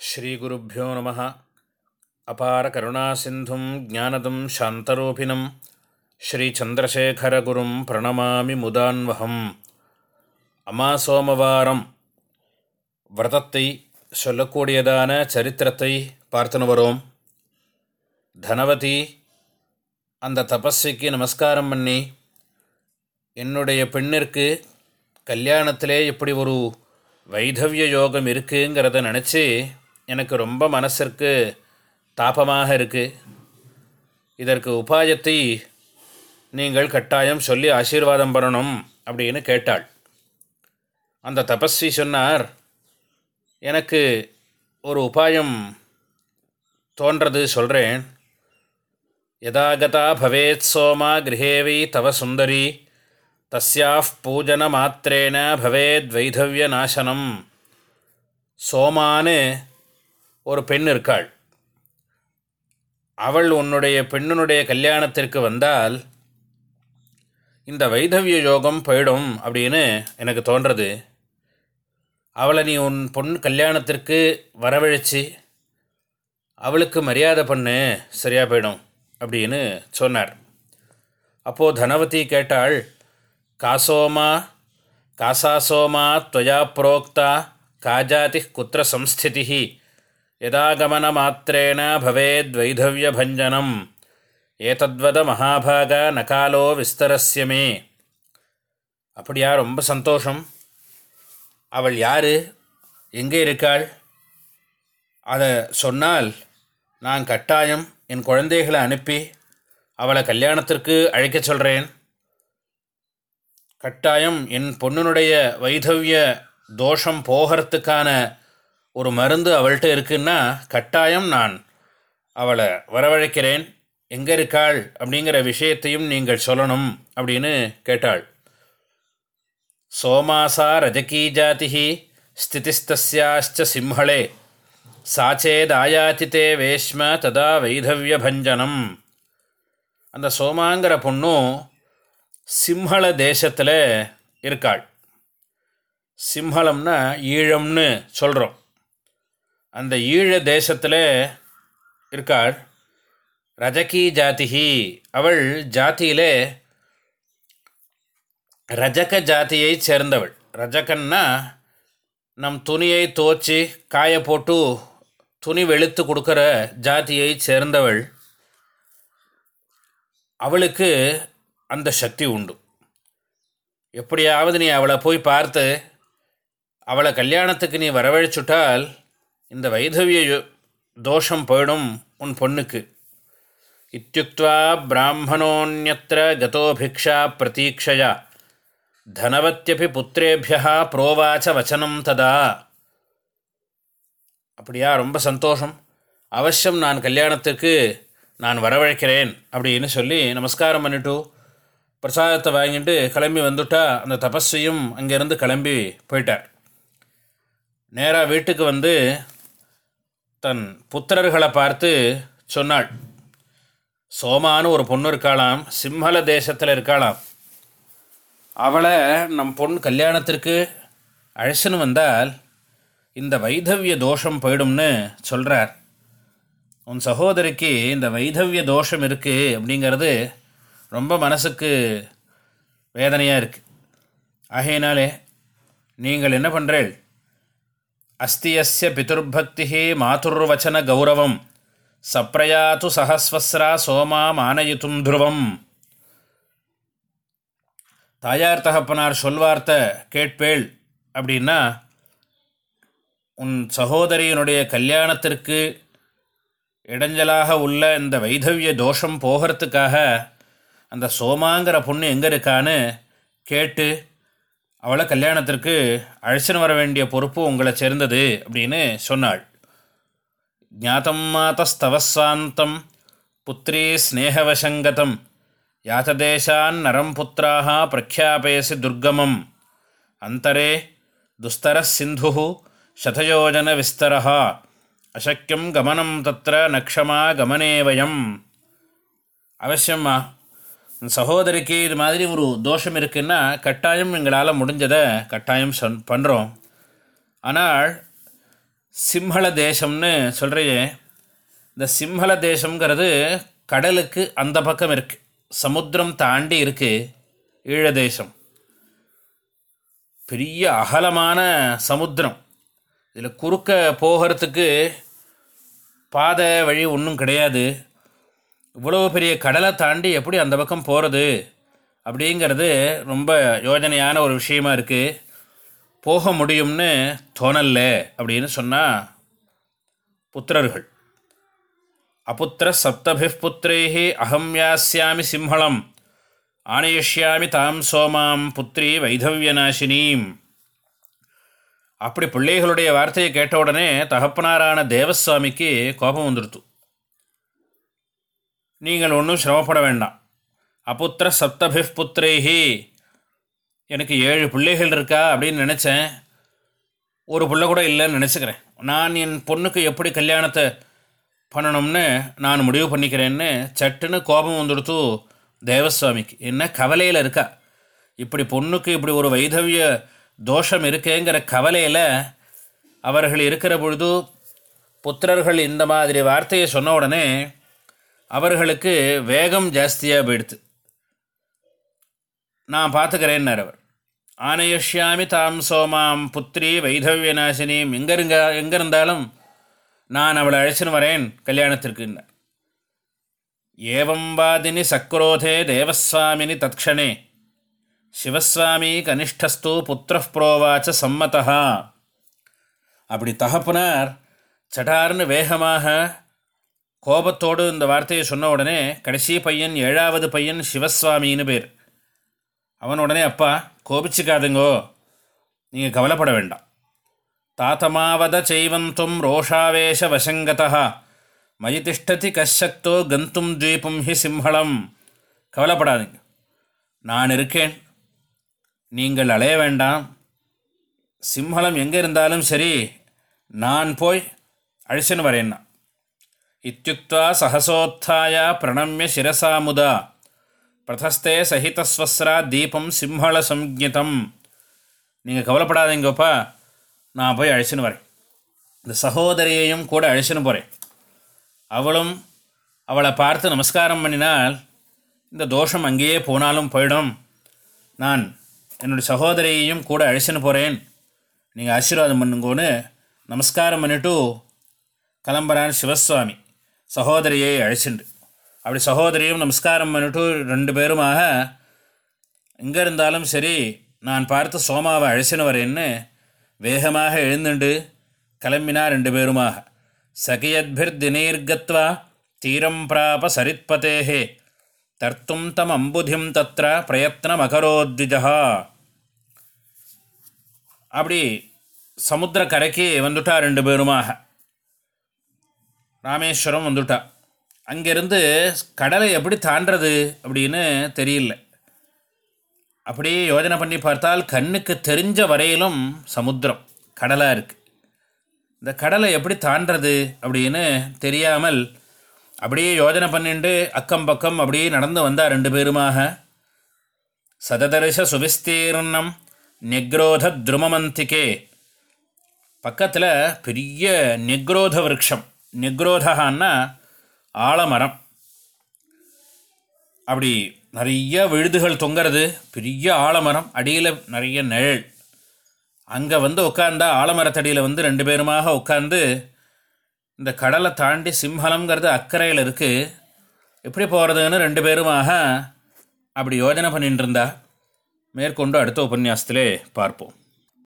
ஸ்ரீகுருப்போ நம. அபார கருணாசிந்தும் ஜானதம் சாந்தரூபிணம். ஸ்ரீச்சந்திரசேகரகுரும் பிரணமாமி முதான்வகம் அமாசோமவாரம் விரதத்தை சொல்லக்கூடியதான சரித்திரத்தை பார்த்துன்னு வரோம். தனவதி அந்த தபஸ்விக்கு நமஸ்காரம் பண்ணி என்னுடைய பெண்ணிற்கு கல்யாணத்திலே எப்படி ஒரு வைதவிய யோகம் இருக்குங்கிறத நினச்சி எனக்கு ரொம்ப மனசிற்கு தாபமாக இருக்குது இதற்கு உபாயத்தை நீங்கள் கட்டாயம் சொல்லி ஆசீர்வாதம் பண்ணணும் அப்படின்னு கேட்டாள். அந்த தபஸ்வி சொன்னார் எனக்கு ஒரு உபாயம் தோன்றது சொல்கிறேன் யதாகதா பவேத் சோமா கிரகேவி தவ சுந்தரி தஸ்யா பூஜன மாத்திரேன பவேத் வைதவிய நாசனம். சோமான்னு ஒரு பெண் இருக்காள். அவள் உன்னுடைய பெண்ணுடைய கல்யாணத்திற்கு வந்தால் இந்த வைதவிய யோகம் போயிடும் அப்படின்னு எனக்கு தோன்றது. அவளை நீ உன் பொண் கல்யாணத்திற்கு வரவழைச்சி அவளுக்கு மரியாதை பண்ணு சரியாக போயிடும் அப்படின்னு சொன்னார். அப்போது தனவதி கேட்டாள் காசோமா காசாசோமா துவயா புரோக்தா காஜாதி குத்திர சம்ஸ்திதி यदागमनमात्रेण भवेद्वैधव्यभञ्जनम् ஏதத்வத மகாபாக நகாலோ விஸ்தரஸ்ய மே அப்படியா ரொம்ப சந்தோஷம் அவள் யார் எங்கே இருக்காள் அதை சொன்னால் நான் கட்டாயம் என் குழந்தைகளை அனுப்பி அவளை கல்யாணத்திற்கு அழைக்க சொல்கிறேன் கட்டாயம் என் பொண்ணுனுடைய வைதவிய தோஷம் போகிறதுக்கான ஒரு மருந்து அவள்கிட்ட இருக்குன்னா கட்டாயம் நான் அவளை வரவழைக்கிறேன். எங்கே இருக்காள்? அப்படிங்கிற விஷயத்தையும் நீங்கள் சொல்லணும் அப்படின்னு கேட்டாள். சோமாசா ரஜகீ ஜாதிஹி ஸ்திதிஸ்தாச்ச சிம்ஹளே சாச்சேதாயாதித்தே வேஷ்ம ததா வைதவியபஞ்சனம் அந்த சோமாங்கிற பொண்ணும் சிம்ஹள தேசத்தில் இருக்காள். சிம்ஹளம்னா ஈழம்னு சொல்கிறோம் அந்த ஈழ தேசத்தில் இருக்காள் ரஜகி ஜாதிகி அவள் ஜாதியிலே ரஜக ஜாதியை சேர்ந்தவள். ரஜகன்னா நம் துணியை துவச்சி காய போட்டு துணி வெளுத்து கொடுக்குற ஜாதியை சேர்ந்தவள். அவளுக்கு அந்த சக்தி உண்டு. எப்படியாவது நீ அவளை போய் பார்த்து அவளை கல்யாணத்துக்கு நீ வரவழைச்சுட்டால் இந்த வைதவிய தோஷம் போயிடும் உன் பொண்ணுக்கு. இத்தியுக்வா பிராமணோன்யத்திர கதோபிக்ஷா பிரதீட்சையா தனவத்தியபி புத்திரேபியா புரோவாச்ச வச்சனம் ததா. அப்படியா? ரொம்ப சந்தோஷம். அவசியம் நான் கல்யாணத்துக்கு நான் வரவழைக்கிறேன் அப்படின்னு சொல்லி நமஸ்காரம் பண்ணிட்டு பிரசாதத்தை வாங்கிட்டு கிளம்பி வந்துட்டா அந்த தபஸ்வியும் அங்கேருந்து கிளம்பி போயிட்டார். நேராக வீட்டுக்கு வந்து தன் புத்திரர்களை பார்த்து சொன்னாள். சோமான்னு ஒரு பொண்ணு இருக்காளாம் சிம்மல தேசத்தில் இருக்காளாம். அவளை நம் பொண்ணு கல்யாணத்திற்கு அழைச்சின்னு வந்தால் இந்த வைதவிய தோஷம் போயிடும்னு சொல்கிறார் உன் சகோதரிக்கு இந்த வைதவிய தோஷம் இருக்குது அப்படிங்கிறது ரொம்ப மனசுக்கு வேதனையாக இருக்குது ஆகையினாலே நீங்கள் என்ன பண்ணுறேள் அஸ்தியஸ்ய பிதுர்பக்தி மாதுர்வச்சன கௌரவம் சப்ரயாது சஹஸ்வஸ்ரா சோமா மானயித்தும் துருவம் தாயார் தகப்பனார் சொல்வார்த்தை கேட்பேள் அப்படின்னா உன் சகோதரியினுடைய கல்யாணத்திற்கு இடைஞ்சலாக உள்ள இந்த வைதவிய தோஷம் போகிறதுக்காக அந்த சோமாங்கிற பொண்ணு எங்கே இருக்கான்னு கேட்டு அவளை கல்யாணத்திற்கு அழைச்சின்னு வர வேண்டிய பொறுப்பு உங்களை சேர்ந்தது அப்படின்னு சொன்னாள். ஜாத்தம் மாதஸ்தவசாந்தம் புத்திரீ ஸ்னேகவசங்கதம் யாத்ததேశాன் நரம் புத்திராக பிரக்யாபயசி துர்கமம். அந்தரே துஸ்தர சிந்து சதயோஜன விஸ்தர அசக்கியம் கமனம் தத்திர நக்ஷமா கமனே வயம் அவசியம்மா சகோதரிக்கு இது மாதிரி ஒரு தோஷம் இருக்குன்னா கட்டாயம் எங்களால் முடிஞ்சதை கட்டாயம் சொன் பண்ணுறோம் ஆனால் சிம்ஹள தேசம்னு சொல்கிறையே இந்த சிம்ஹள தேசங்கிறது கடலுக்கு அந்த பக்கம் இருக்குது சமுத்திரம் தாண்டி இருக்குது ஈழ தேசம். பெரிய அகலமான சமுத்திரம். இதில் குறுக்க போகிறதுக்கு பாதை வழி ஒன்றும் கிடையாது. இவ்வளோ பெரிய கடலை தாண்டி எப்படி அந்த பக்கம் போகிறது அப்படிங்கிறது ரொம்ப யோஜனையான ஒரு விஷயமா இருக்குது போக முடியும்னு தோணல அப்படின்னு சொன்னால் புத்திரர்கள். அபுத்திர சப்தபி புத்திரேஹி அகம் யாஸ்யாமி சிம்ஹளம் ஆனயிஷ்யாமி தாம் சோமாம் புத்திரி வைதவியநாசினீம். அப்படி பிள்ளைகளுடைய வார்த்தையை கேட்ட உடனே தகப்பனாரான தேவசுவாமிக்கு கோபம் வந்துடுத்து நீங்கள் ஒன்றும் சிரமப்பட வேண்டாம். அப்புத்திர சப்தபி புத்திரேஹி. எனக்கு ஏழு பிள்ளைகள் இருக்கா அப்படின்னு நினச்சேன். ஒரு பிள்ளை கூட இல்லைன்னு நினச்சிக்கிறேன். நான் என் பொண்ணுக்கு எப்படி கல்யாணத்தை பண்ணணும்னு நான் முடிவு பண்ணிக்கிறேன்னு சட்டுன்னு கோபம் வந்துடுத்து தேவசுவாமிக்கு. என்ன கவலையில் இருக்கா? இப்படி பொண்ணுக்கு இப்படி ஒரு வைதவிய தோஷம் இருக்கேங்கிற கவலையில் அவர்கள் இருக்கிற பொழுது புத்திரர்கள் இந்த மாதிரி வார்த்தையை சொன்ன உடனே அவர்களுக்கு வேகம் ஜாஸ்தியாக போயிடுது. நான் பார்த்துக்கிறேன்னார் அவர். ஆனயஷ்யாமி தாம் சோமாம் புத்திரி வைதவியநாசினியும் எங்கே இருங்க எங்கே இருந்தாலும் நான் அவளை அழைச்சின்னு வரேன் கல்யாணத்திற்குன்னார். ஏவம் வாதினி சக்ரோதே தேவஸ்வாமினி தத்ஷணே சிவஸ்வாமி கனிஷ்டஸ்து புத்திர புரோவாச்ச சம்மதா அப்படி தகப்பனார் சட்டார்னு வேகமாக கோபத்தோடு இந்த வார்த்தையை சொன்ன உடனே கடைசி பையன் ஏழாவது பையன் சிவஸ்வாமின்னு பேர். அவன் உடனே அப்பா கோபிச்சுக்காதுங்கோ. நீங்கள் கவலைப்பட வேண்டாம். தாத்தமாவத செய்வந்தும் ரோஷாவேஷ வசங்கதா மயி திஷ்டதி கஷக்தோ கந்தும் தீபம் ஹி சிம்ஹளம். கவலைப்படாதீங்க. நான் இருக்கேன். நீங்கள் அலைய வேண்டாம். சிம்ஹளம் எங்கே இருந்தாலும் சரி நான் போய் அழிச்சுன்னு வரேன்னா. இத்தியுக்தா சகசோத்தாய பிரணமிய சிரசா முதா பிரதஸ்தே சகிதஸ்வஸ்ரா தீபம் சிம்ஹள சம்ஜிதம் நீங்கள் கவலைப்படாதீங்கப்பா நான் போய் அழைச்சின்னு வரேன். இந்த சகோதரியையும் கூட அழைச்சின்னு போகிறேன் அவளும் அவளை பார்த்து நமஸ்காரம் பண்ணினால் இந்த தோஷம் அங்கேயே போனாலும் போயிடும். நான் என்னுடைய சகோதரியையும் கூட அழைச்சின்னு போகிறேன் நீங்கள் ஆசீர்வாதம் பண்ணுங்கன்னு நமஸ்காரம் பண்ணிட்டு கிளம்புறான் சிவசுவாமி. சகோதரியை அழைச்சிண்டு அப்படி சகோதரியும் நமஸ்காரம் பண்ணிட்டு ரெண்டு பேருமாக எங்கே இருந்தாலும் சரி நான் பார்த்து சோமாவை அழைச்சின்னு வரேன்னு வேகமாக எழுந்துண்டு கிளம்பினா ரெண்டு பேருமாக. சகியத்பிர் தினீர்கத்வா தீரம் பிராப சரித்பதேஹே தர்த்தும் தம் அம்புதிம் தத்ர பிரயத்னம் அகரோத்விஜா அப்படி சமுத்திர கரைக்கு வந்துட்டா ரெண்டு பேருமாக. ராமேஸ்வரம் வந்துட்டா. அங்கேருந்து கடலை எப்படி தாண்டது அப்படின்னு தெரியல. அப்படியே யோஜனை பண்ணி பார்த்தால் கண்ணுக்கு தெரிஞ்ச வரையிலும் சமுத்திரம் கடலாக இருக்குது இந்த கடலை எப்படி தாண்டது அப்படின்னு தெரியாமல் அப்படியே யோஜனை பண்ணிட்டு அக்கம் பக்கம் அப்படியே நடந்து வந்தால் ரெண்டு பேருமாக. சததரிச சுவிஸ்தீர்ணம் நெக்ரோத துருமமந்திகே. பக்கத்தில் பெரிய நெக்ரோத விரக்ஷம் நெக்ரோதகான்னா ஆலமரம். அப்படி நிறைய விழுதுகள் தொங்கிறது பெரிய ஆலமரம் அடியில் நிறைய நிழல். அங்கே வந்து உட்காந்தா ஆலமரத்தடியில் வந்து ரெண்டு பேருமாக உட்காந்து இந்த கடலை தாண்டி சிம்ஹலங்கிறது அக்கறையில் இருக்குது எப்படி போகிறதுன்னு ரெண்டு பேருமாக அப்படி யோஜனை பண்ணிட்டு இருந்தா. மேற்கொண்டு அடுத்த உபன்யாசத்திலே பார்ப்போம்.